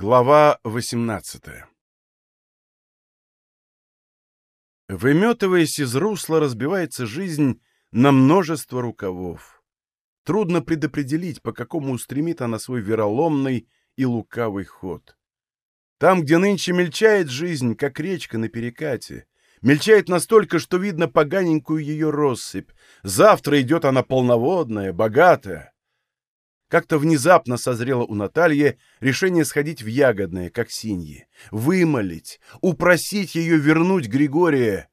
Глава 18 Выметываясь из русла, разбивается жизнь на множество рукавов. Трудно предопределить, по какому устремит она свой вероломный и лукавый ход. Там, где нынче мельчает жизнь, как речка на перекате, мельчает настолько, что видно поганенькую ее россыпь. Завтра идет она полноводная, богатая. Как-то внезапно созрело у Натальи решение сходить в Ягодное, как Синьи, вымолить, упросить ее вернуть Григория.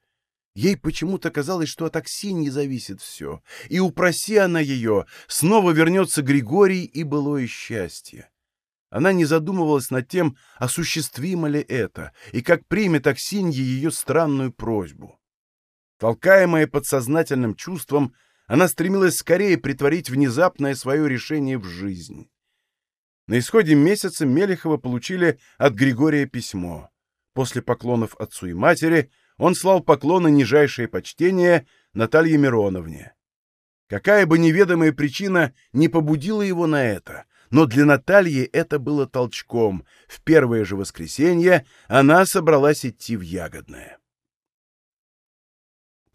Ей почему-то казалось, что от Аксиньи зависит все, и упроси она ее, снова вернется Григорий и былое счастье. Она не задумывалась над тем, осуществимо ли это, и как примет Аксинья ее странную просьбу. Толкаемая подсознательным чувством, она стремилась скорее притворить внезапное свое решение в жизнь. На исходе месяца Мелехова получили от Григория письмо. После поклонов отцу и матери он слал поклоны нижайшее почтение Наталье Мироновне. Какая бы неведомая причина не побудила его на это, но для Натальи это было толчком. В первое же воскресенье она собралась идти в Ягодное.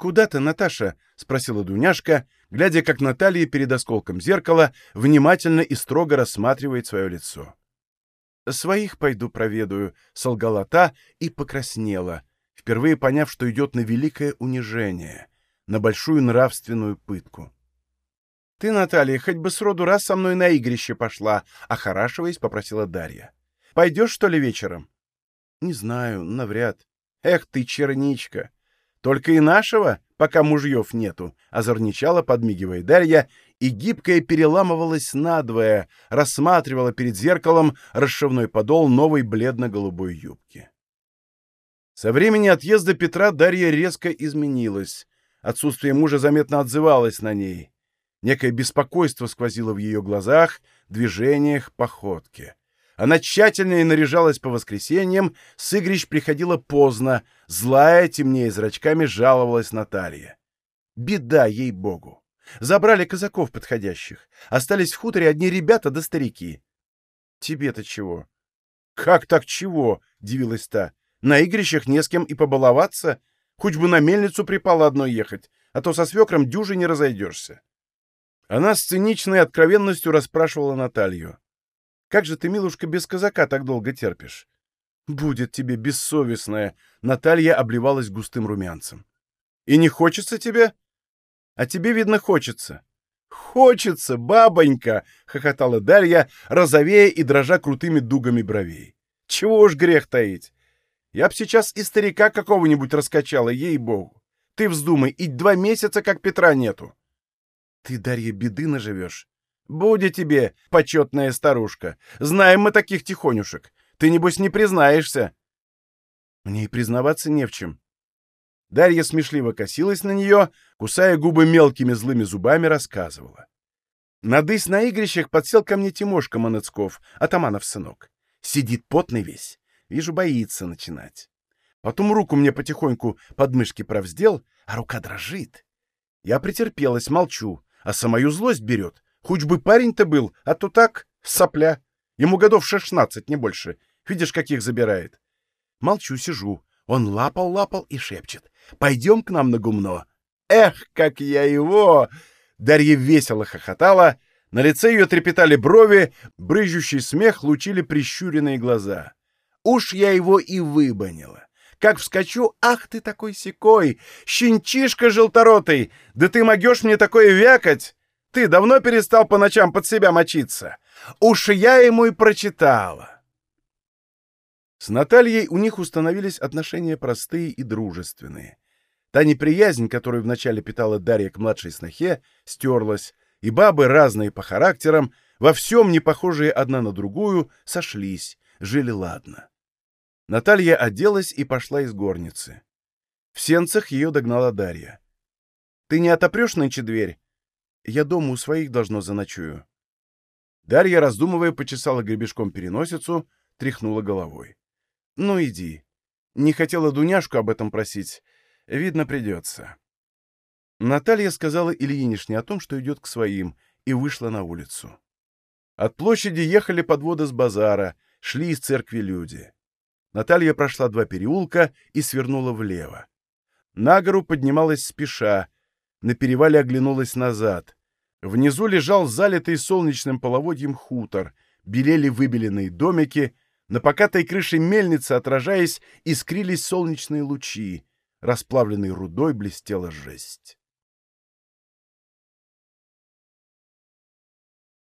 «Куда ты, Наташа?» — спросила Дуняшка, глядя, как Наталья перед осколком зеркала внимательно и строго рассматривает свое лицо. «Своих пойду проведаю», — солгала та и покраснела, впервые поняв, что идет на великое унижение, на большую нравственную пытку. «Ты, Наталья, хоть бы сроду раз со мной на игрище пошла», — охорашиваясь, попросила Дарья. «Пойдешь, что ли, вечером?» «Не знаю, навряд». «Эх ты, черничка! Только и нашего, пока мужьев нету, озорничала, подмигивая Дарья, и гибкая переламывалась надвое, рассматривала перед зеркалом расшивной подол новой бледно-голубой юбки. Со времени отъезда Петра Дарья резко изменилась. Отсутствие мужа заметно отзывалось на ней. Некое беспокойство сквозило в ее глазах, движениях, походке. Она тщательнее наряжалась по воскресеньям, с игрищ приходила поздно, злая, темнее зрачками, жаловалась Наталья. Беда, ей-богу! Забрали казаков подходящих. Остались в хуторе одни ребята да старики. Тебе-то чего? Как так чего? — дивилась та. На игрищах не с кем и побаловаться. Хоть бы на мельницу припало одной ехать, а то со свекром дюжи не разойдешься. Она с циничной откровенностью расспрашивала Наталью. Как же ты, милушка, без казака так долго терпишь? Будет тебе бессовестная. Наталья обливалась густым румянцем. И не хочется тебе? А тебе, видно, хочется. Хочется, бабонька! хохотала Дарья, розовея и дрожа крутыми дугами бровей. Чего уж грех таить. Я б сейчас и старика какого-нибудь раскачала, ей-богу. Ты вздумай, и два месяца, как Петра нету. Ты, Дарья, беды наживешь. «Будет тебе, почетная старушка. Знаем мы таких тихонюшек. Ты, небось, не признаешься». Мне и признаваться не в чем. Дарья смешливо косилась на нее, кусая губы мелкими злыми зубами, рассказывала. Надысь на игрищах подсел ко мне Тимошка Манецков, атаманов сынок. Сидит потный весь. Вижу, боится начинать. Потом руку мне потихоньку под мышки провздел, а рука дрожит. Я претерпелась, молчу, а самую злость берет. Хоть бы парень-то был, а то так, сопля. Ему годов шестнадцать, не больше. Видишь, каких забирает. Молчу, сижу. Он лапал-лапал и шепчет. «Пойдем к нам на гумно». «Эх, как я его!» Дарья весело хохотала. На лице ее трепетали брови, брызжущий смех лучили прищуренные глаза. Уж я его и выбанила. Как вскочу, ах ты такой секой, щенчишка желторотый, да ты могешь мне такое вякать! Ты давно перестал по ночам под себя мочиться? Уж я ему и прочитала. С Натальей у них установились отношения простые и дружественные. Та неприязнь, которую вначале питала Дарья к младшей снохе, стерлась, и бабы, разные по характерам, во всем не похожие одна на другую, сошлись, жили ладно. Наталья оделась и пошла из горницы. В сенцах ее догнала Дарья. — Ты не отопрешь нынче дверь? Я дома у своих должно заночую. Дарья, раздумывая, почесала гребешком переносицу, тряхнула головой. Ну, иди. Не хотела Дуняшку об этом просить. Видно, придется. Наталья сказала Ильинишне о том, что идет к своим, и вышла на улицу. От площади ехали подводы с базара, шли из церкви люди. Наталья прошла два переулка и свернула влево. На гору поднималась спеша, на перевале оглянулась назад. Внизу лежал залитый солнечным половодьем хутор, белели выбеленные домики, на покатой крыше мельницы, отражаясь, искрились солнечные лучи, расплавленной рудой блестела жесть.